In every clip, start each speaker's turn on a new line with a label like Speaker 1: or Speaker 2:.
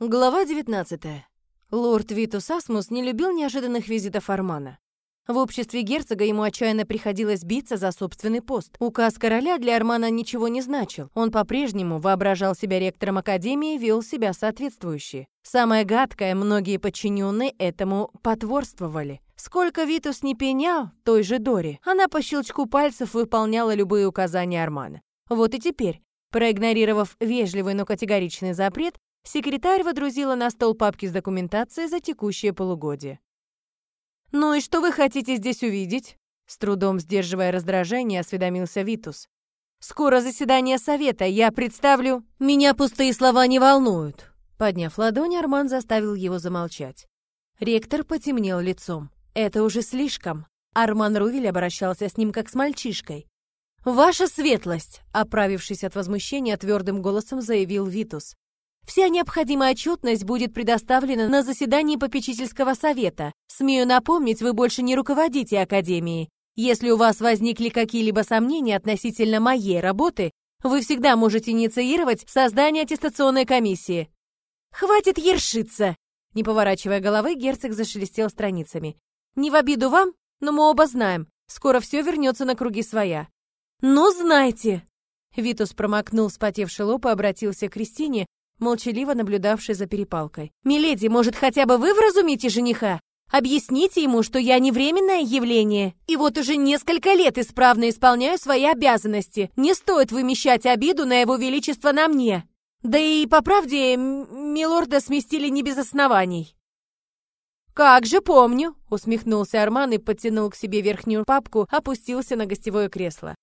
Speaker 1: Глава 19. Лорд Витус Асмус не любил неожиданных визитов Армана. В обществе герцога ему отчаянно приходилось биться за собственный пост. Указ короля для Армана ничего не значил. Он по-прежнему воображал себя ректором академии и вел себя соответствующе. Самое гадкое, многие подчиненные этому потворствовали. Сколько Витус не пенял той же Дори, она по щелчку пальцев выполняла любые указания Армана. Вот и теперь, проигнорировав вежливый, но категоричный запрет, Секретарь водрузила на стол папки с документацией за текущее полугодие. «Ну и что вы хотите здесь увидеть?» С трудом сдерживая раздражение, осведомился Витус. «Скоро заседание совета, я представлю...» «Меня пустые слова не волнуют!» Подняв ладонь, Арман заставил его замолчать. Ректор потемнел лицом. «Это уже слишком!» Арман Рувель обращался с ним как с мальчишкой. «Ваша светлость!» Оправившись от возмущения, твердым голосом заявил Витус. Вся необходимая отчетность будет предоставлена на заседании попечительского совета. Смею напомнить, вы больше не руководите академией. Если у вас возникли какие-либо сомнения относительно моей работы, вы всегда можете инициировать создание аттестационной комиссии. Хватит ершиться. Не поворачивая головы, герцог зашелестел страницами. Не в обиду вам, но мы оба знаем, скоро все вернется на круги своя. Ну, знайте. Витус промокнул вспотевший лоб и обратился к Кристине, молчаливо наблюдавший за перепалкой. «Миледи, может, хотя бы вы вразумите жениха? Объясните ему, что я не временное явление, и вот уже несколько лет исправно исполняю свои обязанности. Не стоит вымещать обиду на его величество на мне. Да и, по правде, милорда сместили не без оснований». «Как же помню!» — усмехнулся Арман и подтянул к себе верхнюю папку, опустился на гостевое кресло.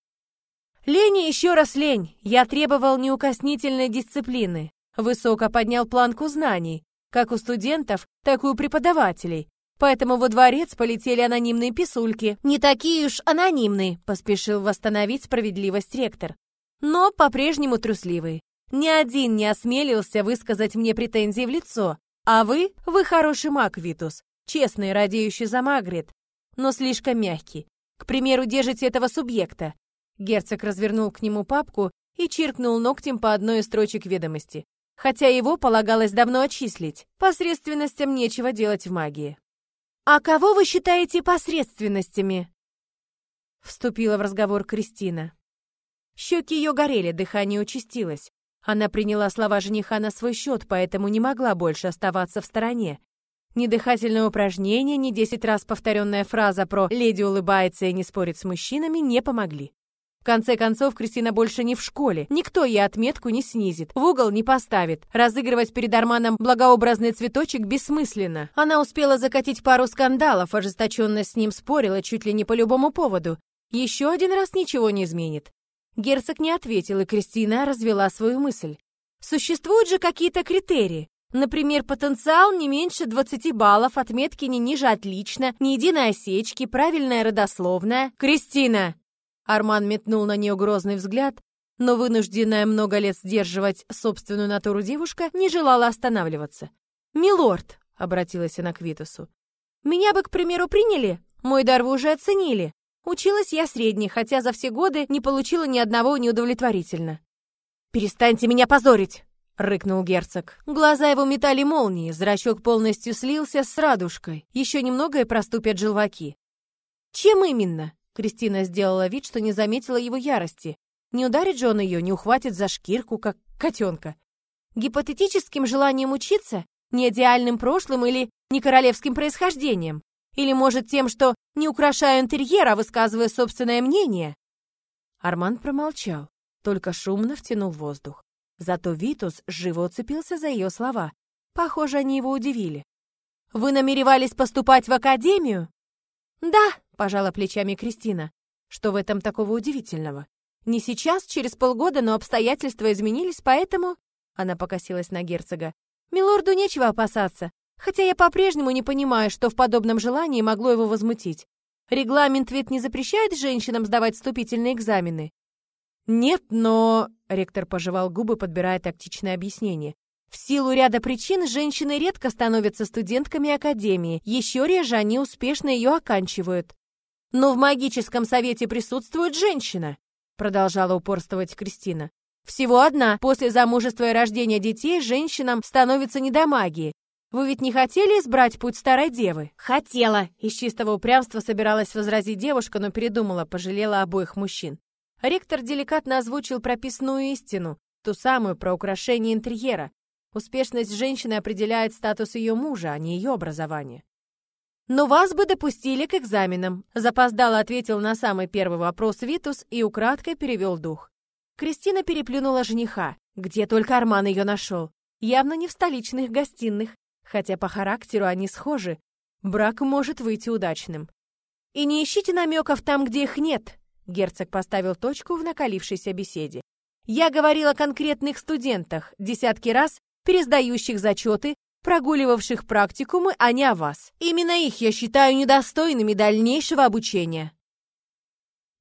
Speaker 1: «Лень еще раз лень. Я требовал неукоснительной дисциплины. Высоко поднял планку знаний, как у студентов, так и у преподавателей. Поэтому во дворец полетели анонимные писульки. Не такие уж анонимные, поспешил восстановить справедливость ректор. Но по-прежнему трусливый. Ни один не осмелился высказать мне претензии в лицо. А вы, вы хороший маг, Витус, честный, радеющий за Магрит, но слишком мягкий. К примеру, держите этого субъекта. Герцог развернул к нему папку и чиркнул ногтем по одной из строчек ведомости хотя его полагалось давно отчислить. Посредственностям нечего делать в магии. «А кого вы считаете посредственностями?» Вступила в разговор Кристина. Щеки ее горели, дыхание участилось. Она приняла слова жениха на свой счет, поэтому не могла больше оставаться в стороне. Ни дыхательное упражнение, ни десять раз повторенная фраза про «леди улыбается и не спорит с мужчинами» не помогли. Конце концов, Кристина больше не в школе. Никто ей отметку не снизит, в угол не поставит. Разыгрывать перед Арманом благообразный цветочек бессмысленно. Она успела закатить пару скандалов, ожесточенно с ним спорила чуть ли не по любому поводу. Еще один раз ничего не изменит. Герцог не ответил, и Кристина развела свою мысль. Существуют же какие-то критерии. Например, потенциал не меньше 20 баллов, отметки не ниже отлично, ни единой осечки, правильная родословная. «Кристина!» Арман метнул на нее грозный взгляд, но вынужденная много лет сдерживать собственную натуру девушка не желала останавливаться. «Милорд», — обратилась она к Витасу, — «меня бы, к примеру, приняли? Мой дар вы уже оценили. Училась я средней, хотя за все годы не получила ни одного неудовлетворительно». «Перестаньте меня позорить!» — рыкнул герцог. Глаза его метали молнии, зрачок полностью слился с радужкой. Еще немного и проступят желваки. «Чем именно?» Кристина сделала вид, что не заметила его ярости. Не ударит же он ее, не ухватит за шкирку, как котенка. Гипотетическим желанием учиться? Не идеальным прошлым или не королевским происхождением? Или, может, тем, что не украшаю интерьер, а высказывая собственное мнение? Арман промолчал, только шумно втянул воздух. Зато Витус живо уцепился за ее слова. Похоже, они его удивили. «Вы намеревались поступать в академию?» «Да», — пожала плечами Кристина. «Что в этом такого удивительного? Не сейчас, через полгода, но обстоятельства изменились, поэтому...» Она покосилась на герцога. «Милорду нечего опасаться, хотя я по-прежнему не понимаю, что в подобном желании могло его возмутить. Регламент ведь не запрещает женщинам сдавать вступительные экзамены?» «Нет, но...» — ректор пожевал губы, подбирая тактичное объяснение. В силу ряда причин женщины редко становятся студентками академии, еще реже они успешно ее оканчивают. Но в магическом совете присутствует женщина, продолжала упорствовать Кристина. Всего одна. После замужества и рождения детей женщинам становится не до магии. Вы ведь не хотели избрать путь старой девы? Хотела. Из чистого упрямства собиралась возразить девушка, но передумала, пожалела обоих мужчин. Ректор деликатно озвучил прописную истину, ту самую про украшение интерьера. Успешность женщины определяет статус ее мужа, а не ее образование. «Но вас бы допустили к экзаменам», — запоздало ответил на самый первый вопрос Витус и украдкой перевел дух. Кристина переплюнула жениха, где только Арман ее нашел. Явно не в столичных гостиных, хотя по характеру они схожи. Брак может выйти удачным. «И не ищите намеков там, где их нет», — герцог поставил точку в накалившейся беседе. «Я говорил о конкретных студентах, десятки раз пересдающих зачеты прогуливавших практикумы, а не о вас. Именно их я считаю недостойными дальнейшего обучения.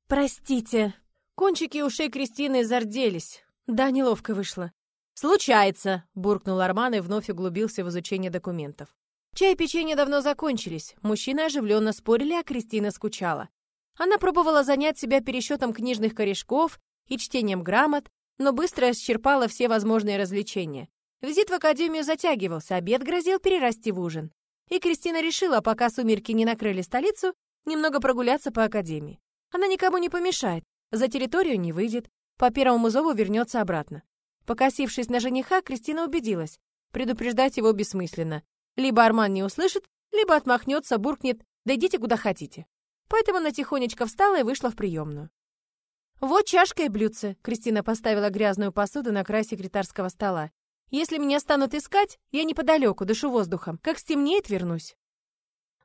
Speaker 1: Простите. Кончики ушей Кристины зарделись. Да, неловко вышло. «Случается», — буркнул Арман и вновь углубился в изучение документов. Чай и печенье давно закончились. Мужчины оживленно спорили, а Кристина скучала. Она пробовала занять себя пересчетом книжных корешков и чтением грамот, но быстро исчерпала все возможные развлечения. Визит в академию затягивался, обед грозил перерасти в ужин. И Кристина решила, пока сумерки не накрыли столицу, немного прогуляться по академии. Она никому не помешает, за территорию не выйдет, по первому зову вернется обратно. Покосившись на жениха, Кристина убедилась, предупреждать его бессмысленно. Либо Арман не услышит, либо отмахнется, буркнет «да идите куда хотите». Поэтому она тихонечко встала и вышла в приемную. «Вот чашка и блюдце», — Кристина поставила грязную посуду на край секретарского стола. Если меня станут искать, я неподалеку, дышу воздухом. Как стемнеет, вернусь».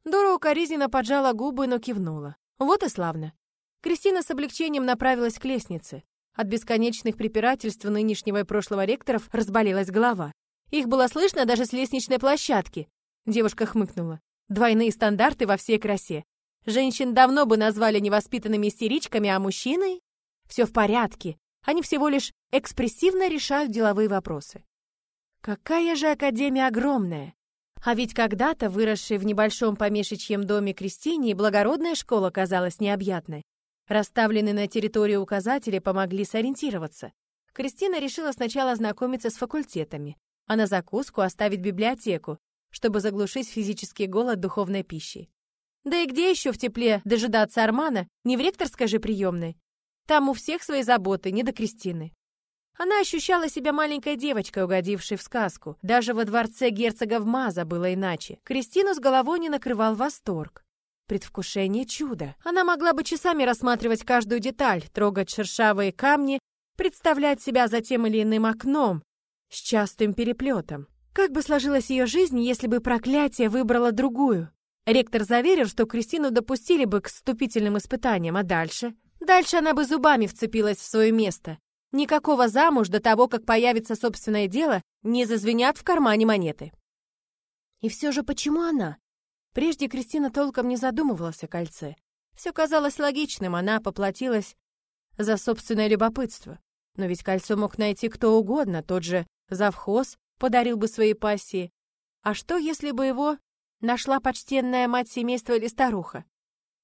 Speaker 1: Дора укоризненно поджала губы, но кивнула. Вот и славно. Кристина с облегчением направилась к лестнице. От бесконечных препирательств нынешнего и прошлого ректоров разболелась голова. Их было слышно даже с лестничной площадки. Девушка хмыкнула. Двойные стандарты во всей красе. Женщин давно бы назвали невоспитанными истеричками, а мужчины? Все в порядке. Они всего лишь экспрессивно решают деловые вопросы. Какая же академия огромная! А ведь когда-то, выросшей в небольшом помешичьем доме Кристине, благородная школа казалась необъятной. Расставленные на территории указатели помогли сориентироваться. Кристина решила сначала ознакомиться с факультетами, а на закуску оставить библиотеку, чтобы заглушить физический голод духовной пищей. Да и где еще в тепле дожидаться Армана, не в ректорской же приемной? Там у всех свои заботы, не до Кристины. Она ощущала себя маленькой девочкой, угодившей в сказку. Даже во дворце герцога в Маза было иначе. Кристину с головой не накрывал восторг. Предвкушение чуда. Она могла бы часами рассматривать каждую деталь, трогать шершавые камни, представлять себя за тем или иным окном с частым переплетом. Как бы сложилась ее жизнь, если бы проклятие выбрало другую? Ректор заверил, что Кристину допустили бы к вступительным испытаниям, а дальше? Дальше она бы зубами вцепилась в свое место. Никакого замуж до того, как появится собственное дело, не зазвенят в кармане монеты. И все же почему она? Прежде Кристина толком не задумывалась о кольце. Все казалось логичным, она поплатилась за собственное любопытство. Но ведь кольцо мог найти кто угодно, тот же завхоз подарил бы своей пассии. А что, если бы его нашла почтенная мать семейства или старуха?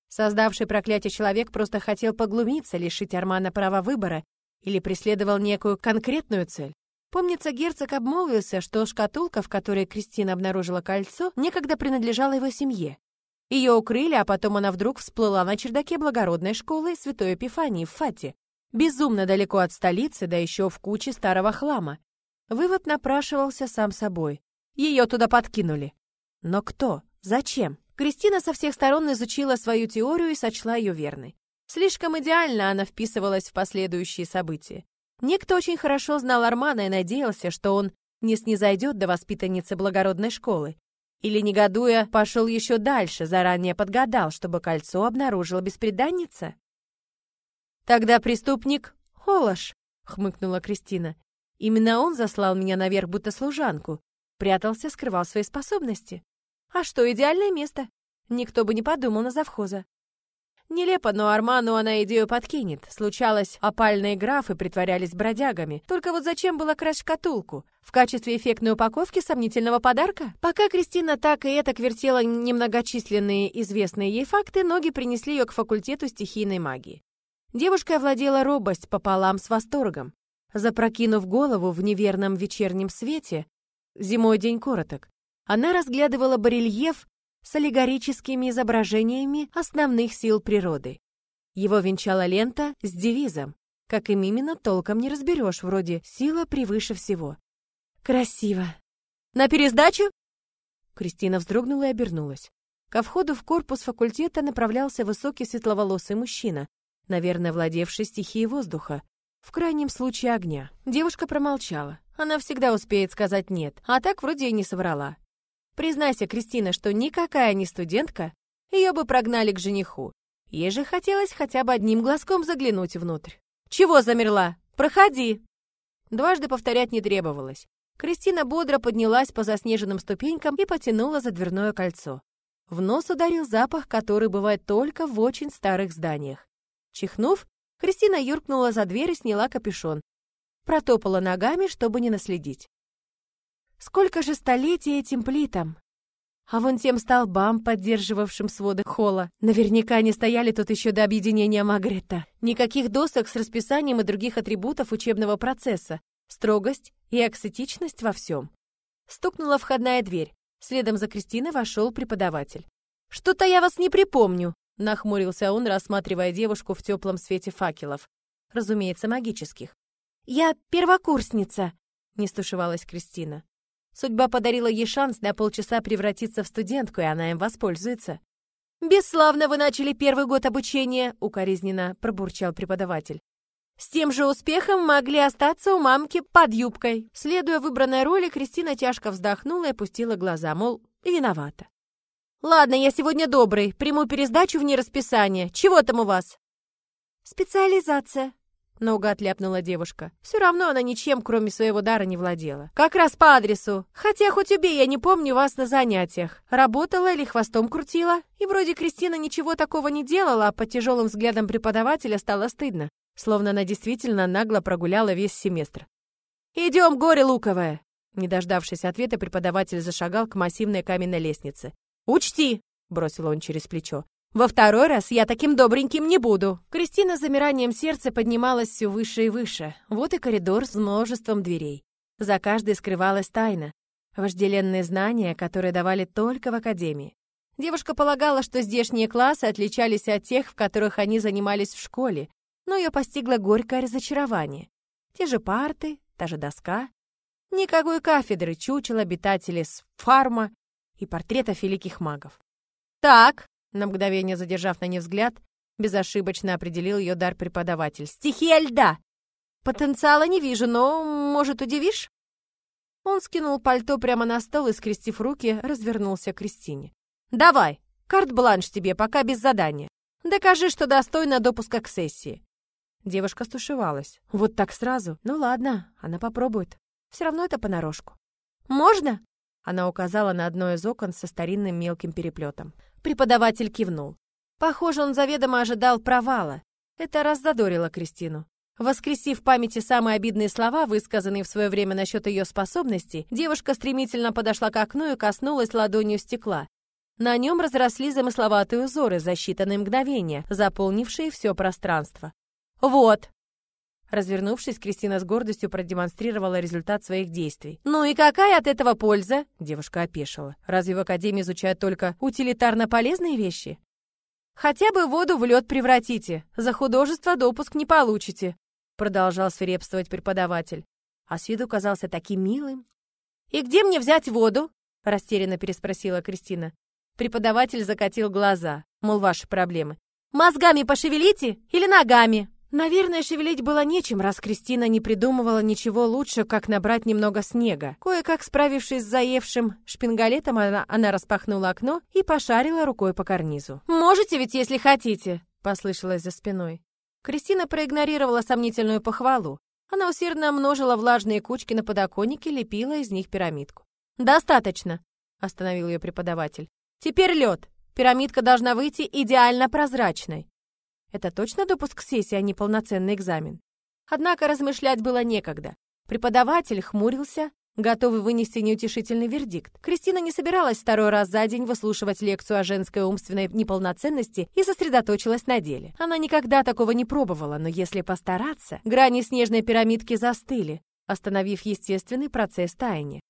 Speaker 1: Создавший проклятие человек просто хотел поглумиться, лишить Армана права выбора или преследовал некую конкретную цель? Помнится, герцог обмолвился, что шкатулка, в которой Кристина обнаружила кольцо, некогда принадлежала его семье. Ее укрыли, а потом она вдруг всплыла на чердаке благородной школы Святой Эпифании в Фате. Безумно далеко от столицы, да еще в куче старого хлама. Вывод напрашивался сам собой. Ее туда подкинули. Но кто? Зачем? Кристина со всех сторон изучила свою теорию и сочла ее верной. Слишком идеально она вписывалась в последующие события. Некто очень хорошо знал Армана и надеялся, что он не снизойдет до воспитанницы благородной школы. Или, негодуя, пошел еще дальше, заранее подгадал, чтобы кольцо обнаружила беспреданница? «Тогда преступник — Холош», — хмыкнула Кристина. «Именно он заслал меня наверх, будто служанку. Прятался, скрывал свои способности. А что, идеальное место. Никто бы не подумал на завхоза. Нелепо, но Арману она идею подкинет. Случалось, опальные графы притворялись бродягами. Только вот зачем было красть шкатулку? В качестве эффектной упаковки сомнительного подарка? Пока Кристина так и это вертела немногочисленные известные ей факты, ноги принесли ее к факультету стихийной магии. Девушка овладела робость пополам с восторгом. Запрокинув голову в неверном вечернем свете, зимой день короток, она разглядывала барельеф с аллегорическими изображениями основных сил природы. Его венчала лента с девизом, как им именно толком не разберешь, вроде «сила превыше всего». Красиво. «На пересдачу?» Кристина вздрогнула и обернулась. Ко входу в корпус факультета направлялся высокий светловолосый мужчина, наверное, владевший стихией воздуха, в крайнем случае огня. Девушка промолчала. Она всегда успеет сказать «нет», а так вроде и не соврала. Признайся, Кристина, что никакая не студентка, ее бы прогнали к жениху. Ей же хотелось хотя бы одним глазком заглянуть внутрь. «Чего замерла? Проходи!» Дважды повторять не требовалось. Кристина бодро поднялась по заснеженным ступенькам и потянула за дверное кольцо. В нос ударил запах, который бывает только в очень старых зданиях. Чихнув, Кристина юркнула за дверь и сняла капюшон. Протопала ногами, чтобы не наследить. Сколько же столетий этим плитам? А вон тем столбам, поддерживавшим своды холла. Наверняка они стояли тут еще до объединения Магрета. Никаких досок с расписанием и других атрибутов учебного процесса. Строгость и аксетичность во всем. Стукнула входная дверь. Следом за Кристиной вошел преподаватель. «Что-то я вас не припомню», — нахмурился он, рассматривая девушку в теплом свете факелов. Разумеется, магических. «Я первокурсница», — не стушевалась Кристина. Судьба подарила ей шанс на полчаса превратиться в студентку, и она им воспользуется. «Бесславно вы начали первый год обучения», — укоризненно пробурчал преподаватель. С тем же успехом могли остаться у мамки под юбкой. Следуя выбранной роли, Кристина тяжко вздохнула и опустила глаза, мол, виновата. «Ладно, я сегодня добрый, приму пересдачу вне расписания. Чего там у вас?» «Специализация», — наугад ляпнула девушка. Все равно она ничем, кроме своего дара, не владела. «Как раз по адресу. Хотя хоть убей, я не помню вас на занятиях. Работала или хвостом крутила? И вроде Кристина ничего такого не делала, а под тяжелым взглядом преподавателя стало стыдно словно она действительно нагло прогуляла весь семестр. «Идем, горе луковое!» Не дождавшись ответа, преподаватель зашагал к массивной каменной лестнице. «Учти!» — бросил он через плечо. «Во второй раз я таким добреньким не буду!» Кристина с замиранием сердца поднималась все выше и выше. Вот и коридор с множеством дверей. За каждой скрывалась тайна. Вожделенные знания, которые давали только в академии. Девушка полагала, что здешние классы отличались от тех, в которых они занимались в школе, но ее постигло горькое разочарование. Те же парты, та же доска, никакой кафедры, чучел обитателей с фарма и портретов великих магов. «Так», — на мгновение задержав на ней взгляд, безошибочно определил ее дар преподаватель. «Стихия льда! Потенциала не вижу, но, может, удивишь?» Он скинул пальто прямо на стол и, скрестив руки, развернулся к Кристине. «Давай, карт-бланш тебе, пока без задания. Докажи, что достойна допуска к сессии. Девушка стушевалась. Вот так сразу? Ну ладно, она попробует. Все равно это понарошку. «Можно?» Она указала на одно из окон со старинным мелким переплетом. Преподаватель кивнул. Похоже, он заведомо ожидал провала. Это раззадорило Кристину. Воскресив в памяти самые обидные слова, высказанные в свое время насчет ее способностей, девушка стремительно подошла к окну и коснулась ладонью стекла. На нем разросли замысловатые узоры за считанные мгновения, заполнившие все пространство. «Вот!» Развернувшись, Кристина с гордостью продемонстрировала результат своих действий. «Ну и какая от этого польза?» Девушка опешила. «Разве в Академии изучают только утилитарно полезные вещи?» «Хотя бы воду в лед превратите. За художество допуск не получите», продолжал свирепствовать преподаватель. А с виду казался таким милым. «И где мне взять воду?» растерянно переспросила Кристина. Преподаватель закатил глаза, мол, ваши проблемы. «Мозгами пошевелите или ногами?» Наверное, шевелить было нечем, раз Кристина не придумывала ничего лучше, как набрать немного снега. Кое-как справившись с заевшим шпингалетом, она, она распахнула окно и пошарила рукой по карнизу. «Можете ведь, если хотите», — послышалось за спиной. Кристина проигнорировала сомнительную похвалу. Она усердно множила влажные кучки на подоконнике, лепила из них пирамидку. «Достаточно», — остановил ее преподаватель. «Теперь лед. Пирамидка должна выйти идеально прозрачной. Это точно допуск к сессии, а не полноценный экзамен? Однако размышлять было некогда. Преподаватель хмурился, готовы вынести неутешительный вердикт. Кристина не собиралась второй раз за день выслушивать лекцию о женской умственной неполноценности и сосредоточилась на деле. Она никогда такого не пробовала, но если постараться, грани снежной пирамидки застыли, остановив естественный процесс таяния.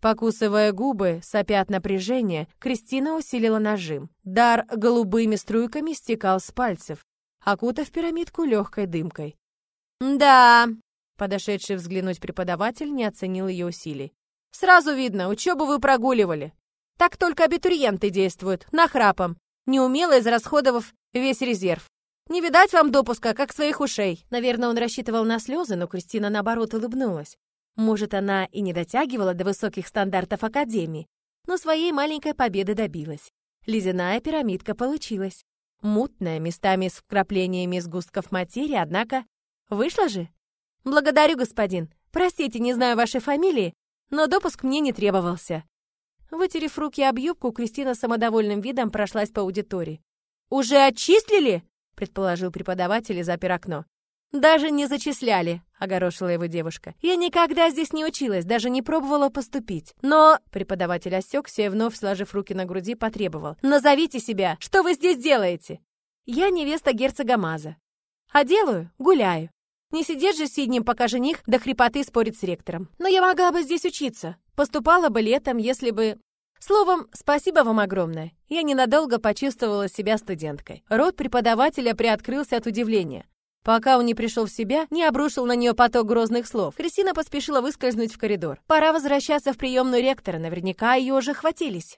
Speaker 1: Покусывая губы, сопя от напряжения, Кристина усилила нажим. Дар голубыми струйками стекал с пальцев, окутав пирамидку легкой дымкой. «Да», — подошедший взглянуть преподаватель не оценил ее усилий. «Сразу видно, учебу вы прогуливали. Так только абитуриенты действуют, нахрапом, неумело израсходовав весь резерв. Не видать вам допуска, как своих ушей». Наверное, он рассчитывал на слезы, но Кристина, наоборот, улыбнулась. Может, она и не дотягивала до высоких стандартов Академии, но своей маленькой победы добилась. Ледяная пирамидка получилась. Мутная, местами с вкраплениями сгустков материи, однако... Вышла же? Благодарю, господин. Простите, не знаю вашей фамилии, но допуск мне не требовался. Вытерев руки об юбку, Кристина самодовольным видом прошлась по аудитории. «Уже отчислили?» — предположил преподаватель и запер окно. «Даже не зачисляли», — огорошила его девушка. «Я никогда здесь не училась, даже не пробовала поступить. Но...» — преподаватель осекся и вновь, сложив руки на груди, потребовал. «Назовите себя! Что вы здесь делаете?» «Я невеста герцога Маза. А делаю? Гуляю. Не сидеть же сиднем, пока жених до хрипоты спорит с ректором. Но я могла бы здесь учиться. Поступала бы летом, если бы... Словом, спасибо вам огромное. Я ненадолго почувствовала себя студенткой. Рот преподавателя приоткрылся от удивления. Пока он не пришел в себя, не обрушил на нее поток грозных слов, Кристина поспешила выскользнуть в коридор. Пора возвращаться в приемную ректора, наверняка ее уже хватились.